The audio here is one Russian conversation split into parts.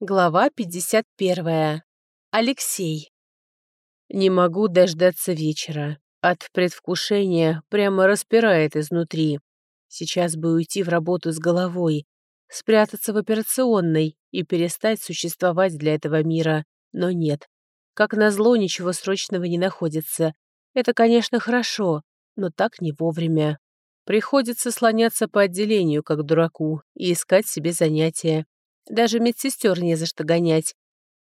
Глава 51. Алексей. Не могу дождаться вечера. От предвкушения прямо распирает изнутри. Сейчас бы уйти в работу с головой, спрятаться в операционной и перестать существовать для этого мира, но нет. Как назло, ничего срочного не находится. Это, конечно, хорошо, но так не вовремя. Приходится слоняться по отделению, как дураку, и искать себе занятия. Даже медсестер не за что гонять.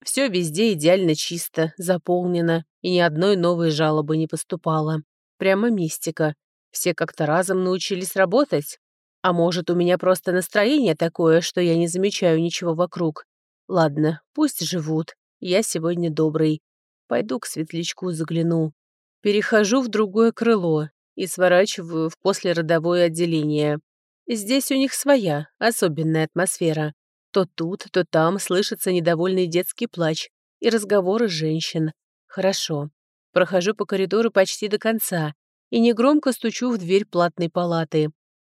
Все везде идеально чисто, заполнено, и ни одной новой жалобы не поступало. Прямо мистика. Все как-то разом научились работать. А может, у меня просто настроение такое, что я не замечаю ничего вокруг. Ладно, пусть живут. Я сегодня добрый. Пойду к светлячку загляну. Перехожу в другое крыло и сворачиваю в послеродовое отделение. Здесь у них своя, особенная атмосфера. То тут, то там слышится недовольный детский плач и разговоры женщин. Хорошо. Прохожу по коридору почти до конца и негромко стучу в дверь платной палаты.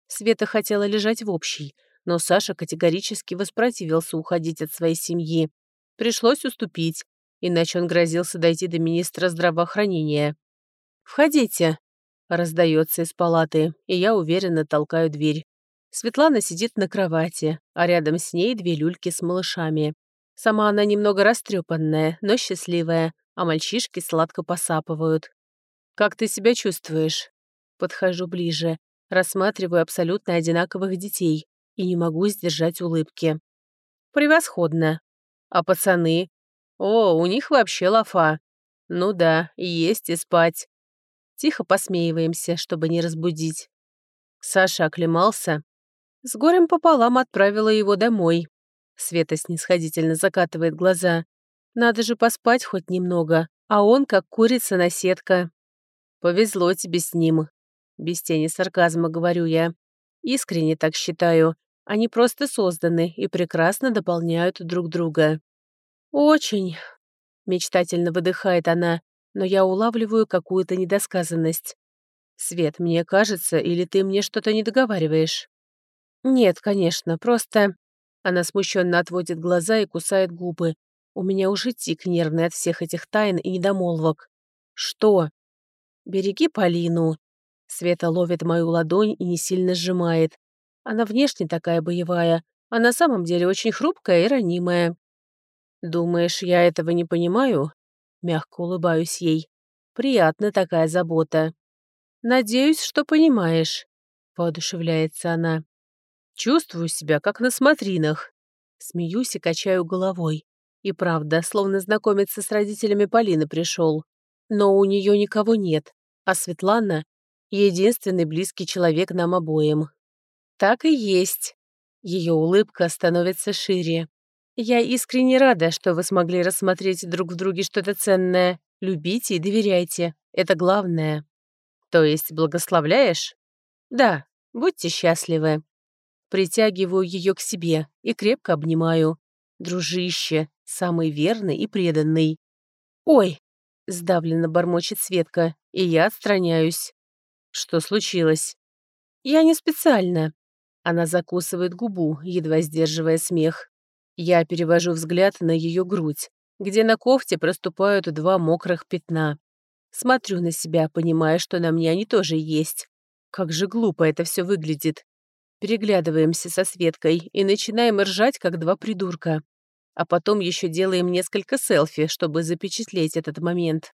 Света хотела лежать в общей, но Саша категорически воспротивился уходить от своей семьи. Пришлось уступить, иначе он грозился дойти до министра здравоохранения. «Входите», — раздается из палаты, и я уверенно толкаю дверь. Светлана сидит на кровати, а рядом с ней две люльки с малышами. Сама она немного растрепанная, но счастливая, а мальчишки сладко посапывают. «Как ты себя чувствуешь?» Подхожу ближе, рассматриваю абсолютно одинаковых детей и не могу сдержать улыбки. «Превосходно. А пацаны? О, у них вообще лафа. Ну да, есть и спать». Тихо посмеиваемся, чтобы не разбудить. Саша оклемался, с горем пополам отправила его домой. Света снисходительно закатывает глаза. Надо же поспать хоть немного, а он как курица на сетка. Повезло тебе с ним. Без тени сарказма говорю я. Искренне так считаю. Они просто созданы и прекрасно дополняют друг друга. Очень. Мечтательно выдыхает она, но я улавливаю какую-то недосказанность. Свет, мне кажется, или ты мне что-то не договариваешь? «Нет, конечно, просто...» Она смущенно отводит глаза и кусает губы. У меня уже тик нервный от всех этих тайн и недомолвок. «Что?» «Береги Полину». Света ловит мою ладонь и не сильно сжимает. Она внешне такая боевая, а на самом деле очень хрупкая и ранимая. «Думаешь, я этого не понимаю?» Мягко улыбаюсь ей. «Приятна такая забота». «Надеюсь, что понимаешь», — воодушевляется она. Чувствую себя, как на смотринах. Смеюсь и качаю головой. И правда, словно знакомиться с родителями Полины пришел. Но у нее никого нет, а Светлана — единственный близкий человек нам обоим. Так и есть. Ее улыбка становится шире. Я искренне рада, что вы смогли рассмотреть друг в друге что-то ценное. Любите и доверяйте. Это главное. То есть благословляешь? Да, будьте счастливы. Притягиваю ее к себе и крепко обнимаю. Дружище, самый верный и преданный. «Ой!» — сдавленно бормочет Светка, и я отстраняюсь. «Что случилось?» «Я не специально». Она закусывает губу, едва сдерживая смех. Я перевожу взгляд на ее грудь, где на кофте проступают два мокрых пятна. Смотрю на себя, понимая, что на мне они тоже есть. Как же глупо это все выглядит. Переглядываемся со Светкой и начинаем ржать, как два придурка. А потом еще делаем несколько селфи, чтобы запечатлеть этот момент.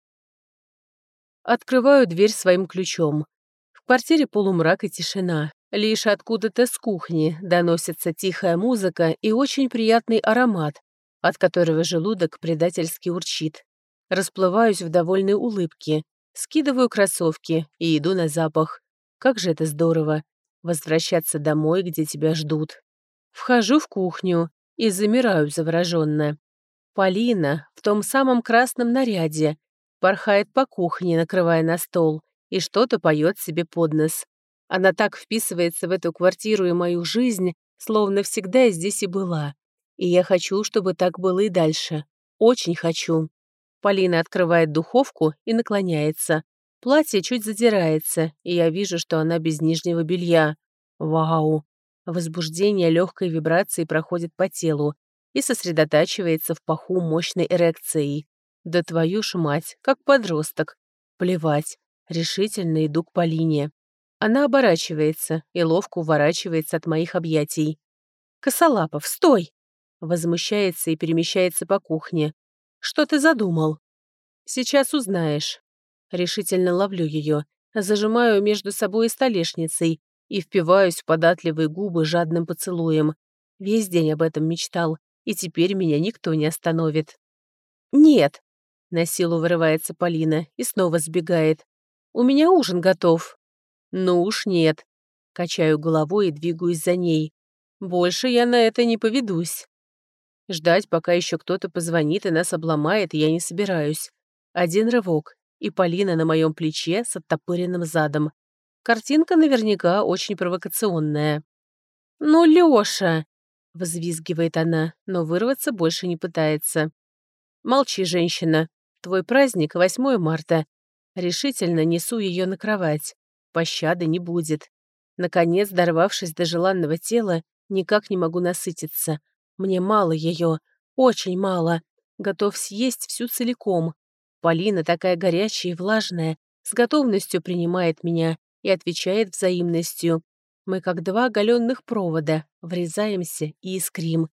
Открываю дверь своим ключом. В квартире полумрак и тишина. Лишь откуда-то с кухни доносится тихая музыка и очень приятный аромат, от которого желудок предательски урчит. Расплываюсь в довольной улыбке, скидываю кроссовки и иду на запах. Как же это здорово возвращаться домой, где тебя ждут. Вхожу в кухню и замираю завороженно. Полина в том самом красном наряде порхает по кухне, накрывая на стол, и что-то поет себе под нос. Она так вписывается в эту квартиру и мою жизнь, словно всегда здесь и была. И я хочу, чтобы так было и дальше. Очень хочу. Полина открывает духовку и наклоняется, Платье чуть задирается, и я вижу, что она без нижнего белья. Вау! Возбуждение легкой вибрации проходит по телу. и сосредотачивается в паху мощной эрекцией. Да твою ж мать, как подросток. Плевать. Решительно иду к Полине. Она оборачивается и ловко уворачивается от моих объятий. «Косолапов, стой!» Возмущается и перемещается по кухне. «Что ты задумал?» «Сейчас узнаешь». Решительно ловлю ее, зажимаю между собой и столешницей и впиваюсь в податливые губы жадным поцелуем. Весь день об этом мечтал, и теперь меня никто не остановит. «Нет!» — на силу вырывается Полина и снова сбегает. «У меня ужин готов». «Ну уж нет». Качаю головой и двигаюсь за ней. Больше я на это не поведусь. Ждать, пока еще кто-то позвонит и нас обломает, я не собираюсь. Один рывок, и Полина на моем плече с оттопыренным задом. Картинка наверняка очень провокационная. «Ну, Лёша!» — взвизгивает она, но вырваться больше не пытается. «Молчи, женщина. Твой праздник — 8 марта. Решительно несу ее на кровать. Пощады не будет. Наконец, дорвавшись до желанного тела, никак не могу насытиться. Мне мало ее, очень мало. Готов съесть всю целиком. Полина такая горячая и влажная, с готовностью принимает меня и отвечает взаимностью. Мы как два оголенных провода, врезаемся и искрим.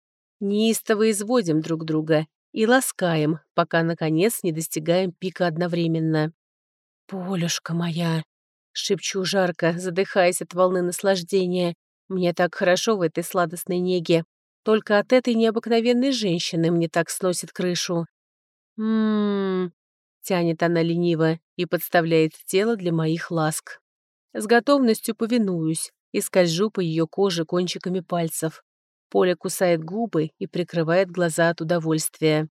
Неистово изводим друг друга и ласкаем, пока, наконец, не достигаем пика одновременно. «Полюшка моя!» — шепчу жарко, задыхаясь от волны наслаждения. «Мне так хорошо в этой сладостной неге. Только от этой необыкновенной женщины мне так сносит крышу». «М-м-м», тянет она лениво и подставляет тело для моих ласк. С готовностью повинуюсь и скольжу по ее коже кончиками пальцев. Поля кусает губы и прикрывает глаза от удовольствия.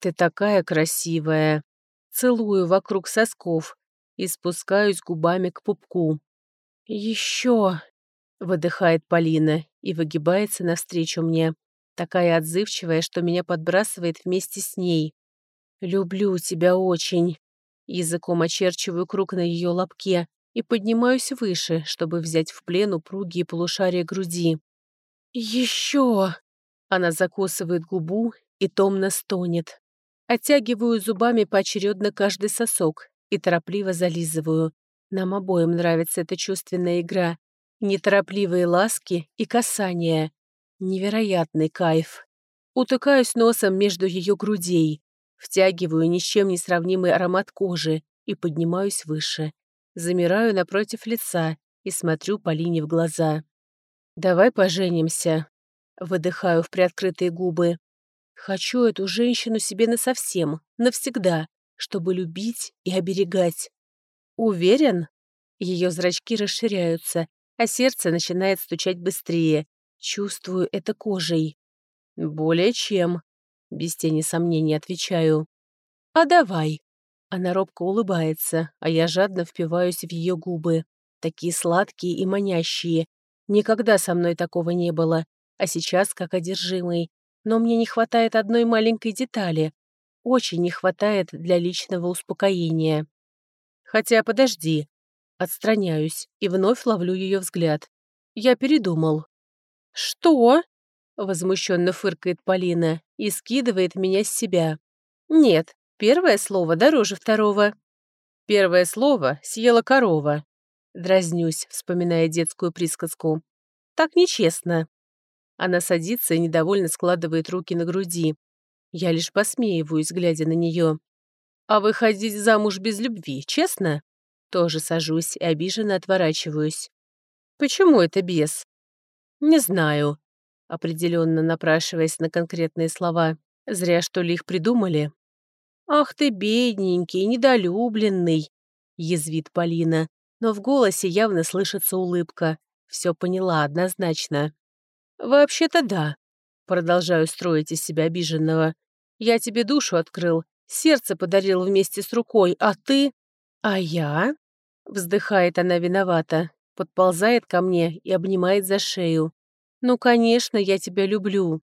«Ты такая красивая!» Целую вокруг сосков и спускаюсь губами к пупку. «Еще!» — выдыхает Полина и выгибается навстречу мне, такая отзывчивая, что меня подбрасывает вместе с ней. «Люблю тебя очень!» Языком очерчиваю круг на ее лобке и поднимаюсь выше, чтобы взять в плен упругие полушария груди. «Еще!» Она закусывает губу и томно стонет. Оттягиваю зубами поочередно каждый сосок и торопливо зализываю. Нам обоим нравится эта чувственная игра. Неторопливые ласки и касания. Невероятный кайф. Утыкаюсь носом между ее грудей, втягиваю ни с чем не сравнимый аромат кожи и поднимаюсь выше. Замираю напротив лица и смотрю Полине в глаза. «Давай поженимся». Выдыхаю в приоткрытые губы. Хочу эту женщину себе насовсем, навсегда, чтобы любить и оберегать. Уверен? Ее зрачки расширяются, а сердце начинает стучать быстрее. Чувствую это кожей. Более чем. Без тени сомнений отвечаю. А давай. Она робко улыбается, а я жадно впиваюсь в ее губы. Такие сладкие и манящие, Никогда со мной такого не было, а сейчас как одержимый. Но мне не хватает одной маленькой детали. Очень не хватает для личного успокоения. Хотя подожди. Отстраняюсь и вновь ловлю ее взгляд. Я передумал. «Что?» — возмущенно фыркает Полина и скидывает меня с себя. «Нет, первое слово дороже второго». Первое слово съела корова. Дразнюсь, вспоминая детскую присказку. «Так нечестно». Она садится и недовольно складывает руки на груди. Я лишь посмеиваюсь, глядя на нее. «А выходить замуж без любви, честно?» Тоже сажусь и обиженно отворачиваюсь. «Почему это без?» «Не знаю», определенно напрашиваясь на конкретные слова. «Зря, что ли, их придумали?» «Ах ты, бедненький, недолюбленный!» язвит Полина но в голосе явно слышится улыбка. Все поняла однозначно. «Вообще-то да», — продолжаю строить из себя обиженного. «Я тебе душу открыл, сердце подарил вместе с рукой, а ты...» «А я?» — вздыхает она виновата, подползает ко мне и обнимает за шею. «Ну, конечно, я тебя люблю».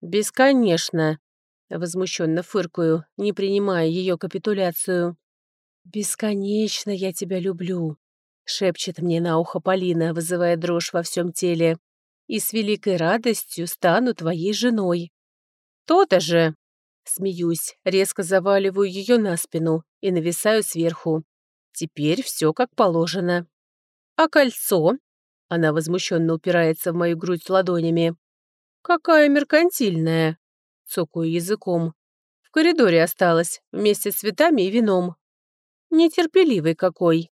«Бесконечно», — возмущенно фыркаю, не принимая ее капитуляцию. «Бесконечно я тебя люблю», шепчет мне на ухо Полина, вызывая дрожь во всем теле. «И с великой радостью стану твоей женой». То-то же. Смеюсь, резко заваливаю ее на спину и нависаю сверху. Теперь все как положено. А кольцо? Она возмущенно упирается в мою грудь ладонями. Какая меркантильная. Цокаю языком. В коридоре осталась, вместе с цветами и вином. Нетерпеливый какой.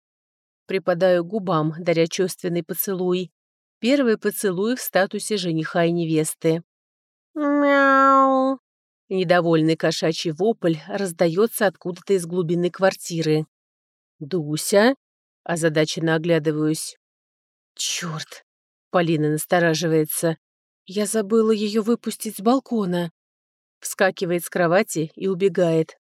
Припадаю губам, даря чувственный поцелуй. Первый поцелуй в статусе жениха и невесты. «Мяу!» Недовольный кошачий вопль раздается откуда-то из глубины квартиры. «Дуся?» – озадаченно оглядываюсь. «Чёрт!» – Полина настораживается. «Я забыла ее выпустить с балкона». Вскакивает с кровати и убегает.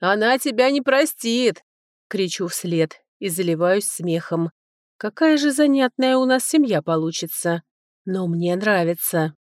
«Она тебя не простит!» – кричу вслед и заливаюсь смехом. «Какая же занятная у нас семья получится! Но мне нравится!»